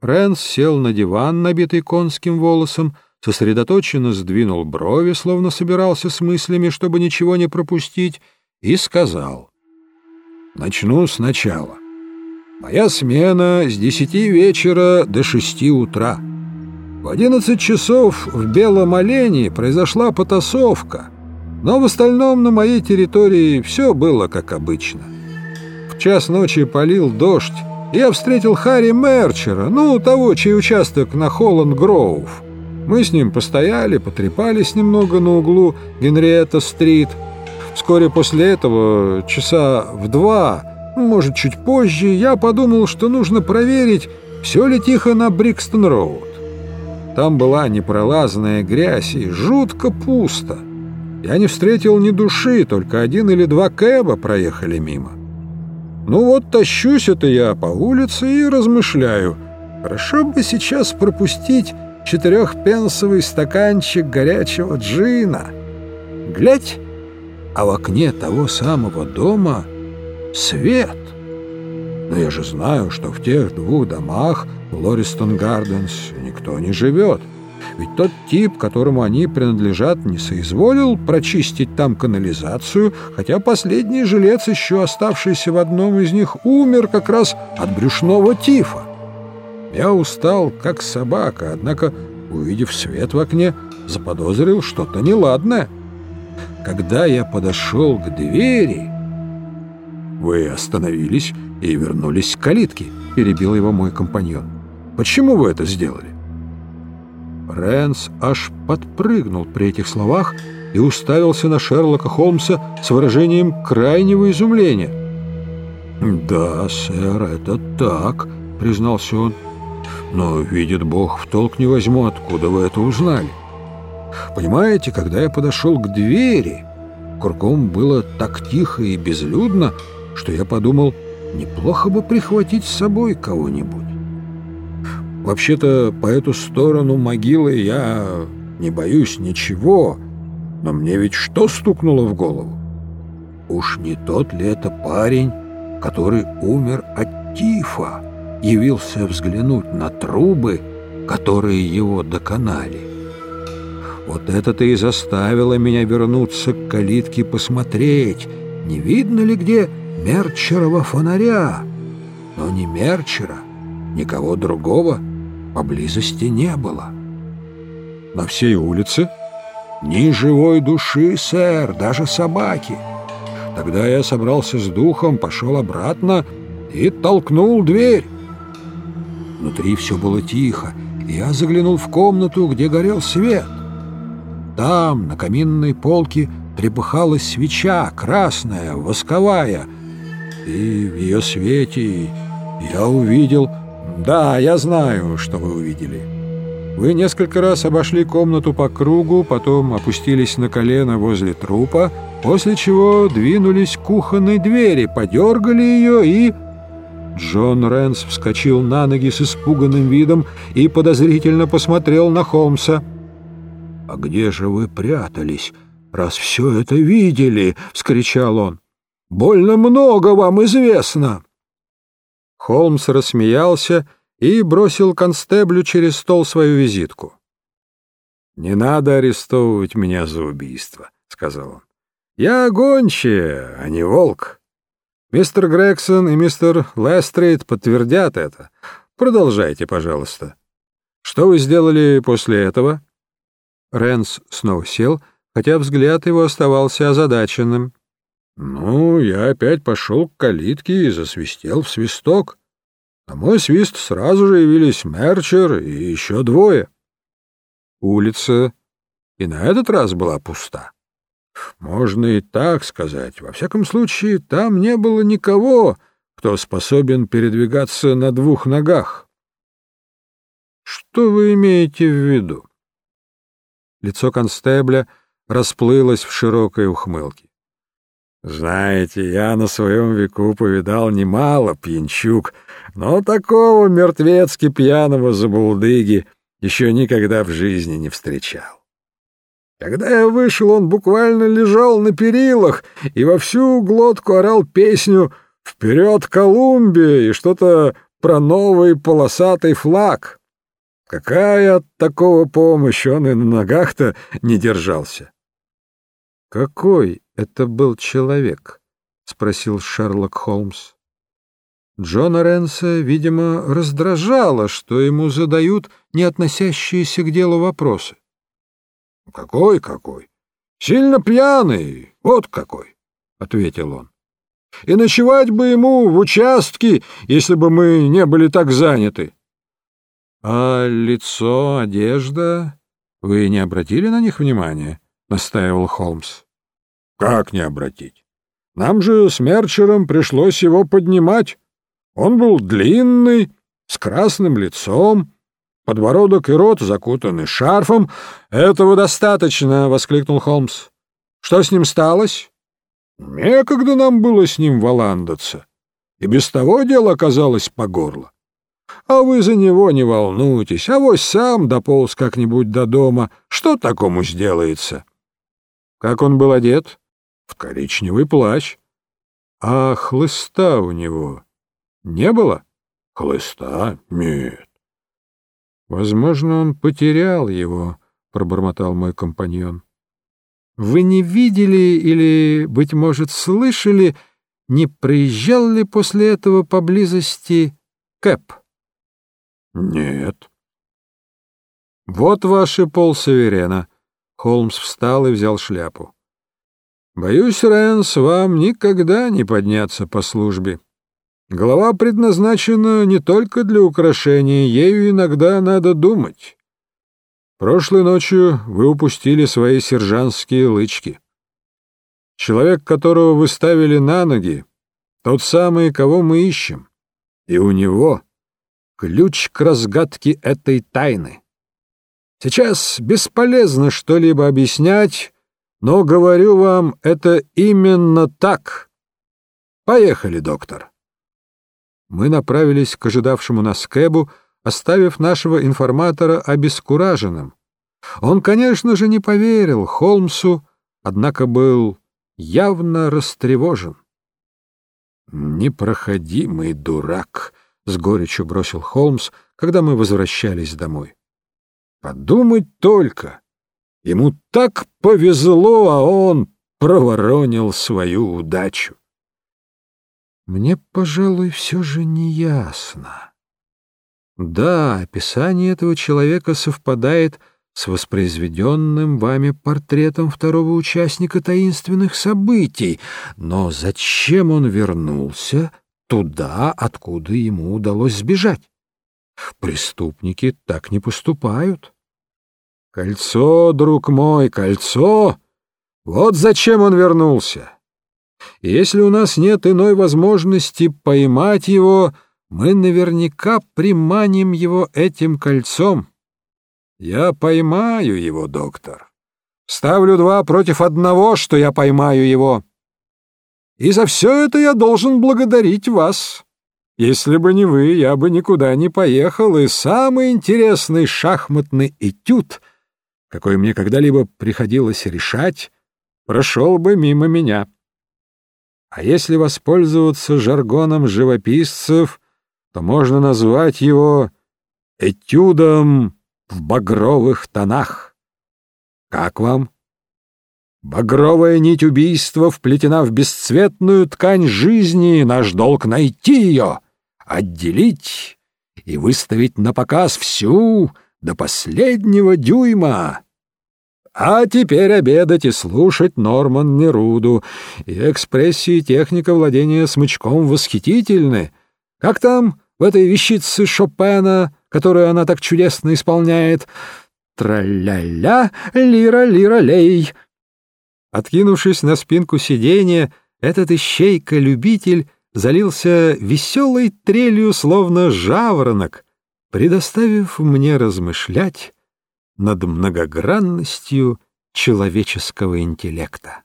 Рэнс сел на диван, набитый конским волосом, сосредоточенно сдвинул брови, словно собирался с мыслями, чтобы ничего не пропустить, и сказал. «Начну сначала. Моя смена с десяти вечера до шести утра. В одиннадцать часов в Белом Олене произошла потасовка, но в остальном на моей территории все было как обычно. В час ночи полил дождь, я встретил Харри Мерчера, ну, того, чей участок на Холланд-Гроув. Мы с ним постояли, потрепались немного на углу Генриетта-стрит. Вскоре после этого, часа в два, может, чуть позже, я подумал, что нужно проверить, все ли тихо на Брикстон-Роуд. Там была непролазная грязь и жутко пусто. Я не встретил ни души, только один или два кэба проехали мимо. Ну вот тащусь это я по улице и размышляю. Хорошо бы сейчас пропустить четырехпенсовый стаканчик горячего джина. Глядь, а в окне того самого дома свет. Но я же знаю, что в тех двух домах Лористон Гарденс никто не живет. Ведь тот тип, которому они принадлежат, не соизволил прочистить там канализацию, хотя последний жилец, еще оставшийся в одном из них, умер как раз от брюшного тифа. Я устал, как собака, однако увидев свет в окне, заподозрил что-то неладное. Когда я подошел к двери... «Вы остановились и вернулись к калитке», — перебил его мой компаньон. «Почему вы это сделали?» Рэнс аж подпрыгнул при этих словах и уставился на Шерлока Холмса с выражением крайнего изумления. «Да, сэр, это так», — признался он. Но, видит Бог, в толк не возьму, откуда вы это узнали. Понимаете, когда я подошел к двери, кругом было так тихо и безлюдно, что я подумал, неплохо бы прихватить с собой кого-нибудь. Вообще-то, по эту сторону могилы я не боюсь ничего, но мне ведь что стукнуло в голову? Уж не тот ли это парень, который умер от тифа? явился взглянуть на трубы, которые его доконали. Вот это-то и заставило меня вернуться к калитке посмотреть, не видно ли где Мерчерова фонаря. Но ни Мерчера, никого другого поблизости не было. На всей улице ни живой души, сэр, даже собаки. Тогда я собрался с духом, пошел обратно и толкнул дверь. Внутри все было тихо, и я заглянул в комнату, где горел свет. Там, на каминной полке, трепыхалась свеча, красная, восковая, и в ее свете я увидел... Да, я знаю, что вы увидели. Вы несколько раз обошли комнату по кругу, потом опустились на колено возле трупа, после чего двинулись к кухонной двери, подергали ее и... Джон Рэнс вскочил на ноги с испуганным видом и подозрительно посмотрел на Холмса. «А где же вы прятались, раз все это видели?» — вскричал он. «Больно много вам известно!» Холмс рассмеялся и бросил констеблю через стол свою визитку. «Не надо арестовывать меня за убийство», — сказал он. «Я гончая, а не волк». Мистер Грегсон и мистер Лестрейд подтвердят это. Продолжайте, пожалуйста. Что вы сделали после этого?» Рэнс снова сел, хотя взгляд его оставался озадаченным. «Ну, я опять пошел к калитке и засвистел в свисток. На мой свист сразу же явились Мерчер и еще двое. Улица и на этот раз была пуста. Можно и так сказать. Во всяком случае, там не было никого, кто способен передвигаться на двух ногах. Что вы имеете в виду? Лицо констебля расплылось в широкой ухмылке. Знаете, я на своем веку повидал немало пьянчук, но такого мертвецки пьяного забулдыги еще никогда в жизни не встречал. Когда я вышел, он буквально лежал на перилах и во всю глотку орал песню «Вперед, Колумбия!» и что-то про новый полосатый флаг. Какая от такого помощь, он и на ногах-то не держался. — Какой это был человек? — спросил Шерлок Холмс. Джона Ренса, видимо, раздражало, что ему задают не относящиеся к делу вопросы. — Какой, какой? Сильно пьяный, вот какой, — ответил он. — И ночевать бы ему в участке, если бы мы не были так заняты. — А лицо, одежда? Вы не обратили на них внимания? — настаивал Холмс. — Как не обратить? Нам же с Мерчером пришлось его поднимать. Он был длинный, с красным лицом, подбородок и рот закутаны шарфом. «Этого достаточно!» — воскликнул Холмс. «Что с ним сталось?» «Некогда нам было с ним валандаться, и без того дело оказалось по горло. А вы за него не волнуйтесь, а вось сам дополз как-нибудь до дома. Что такому сделается?» «Как он был одет?» «В коричневый плащ». «А хлыста у него не было? Хлыста? Нет. Возможно, он потерял его, пробормотал мой компаньон. Вы не видели или, быть может, слышали, не проезжал ли после этого поблизости Кэп? Нет. Вот ваши полсаверена. Холмс встал и взял шляпу. Боюсь, Рэнс, вам никогда не подняться по службе. Голова предназначена не только для украшения, ею иногда надо думать. Прошлой ночью вы упустили свои сержантские лычки. Человек, которого вы ставили на ноги, тот самый, кого мы ищем, и у него ключ к разгадке этой тайны. Сейчас бесполезно что-либо объяснять, но, говорю вам, это именно так. Поехали, доктор мы направились к ожидавшему нас Кэбу, оставив нашего информатора обескураженным. Он, конечно же, не поверил Холмсу, однако был явно растревожен. «Непроходимый дурак», — с горечью бросил Холмс, когда мы возвращались домой. «Подумать только! Ему так повезло, а он проворонил свою удачу!» Мне, пожалуй, все же не ясно. Да, описание этого человека совпадает с воспроизведенным вами портретом второго участника таинственных событий, но зачем он вернулся туда, откуда ему удалось сбежать? Преступники так не поступают. Кольцо, друг мой, кольцо! Вот зачем он вернулся! если у нас нет иной возможности поймать его, мы наверняка приманим его этим кольцом. Я поймаю его, доктор. Ставлю два против одного, что я поймаю его. И за все это я должен благодарить вас. Если бы не вы, я бы никуда не поехал, и самый интересный шахматный этюд, какой мне когда-либо приходилось решать, прошел бы мимо меня. А если воспользоваться жаргоном живописцев, то можно назвать его этюдом в багровых тонах. Как вам? Багровая нить убийства вплетена в бесцветную ткань жизни, наш долг найти ее, отделить и выставить на показ всю до последнего дюйма. А теперь обедать и слушать Норман Неруду. И экспрессии техника владения смычком восхитительны. Как там в этой вещице Шопена, которую она так чудесно исполняет? Тра-ля-ля, лира-лира-лей. Откинувшись на спинку сиденья, этот ищейка-любитель залился веселой трелью, словно жаворонок, предоставив мне размышлять над многогранностью человеческого интеллекта.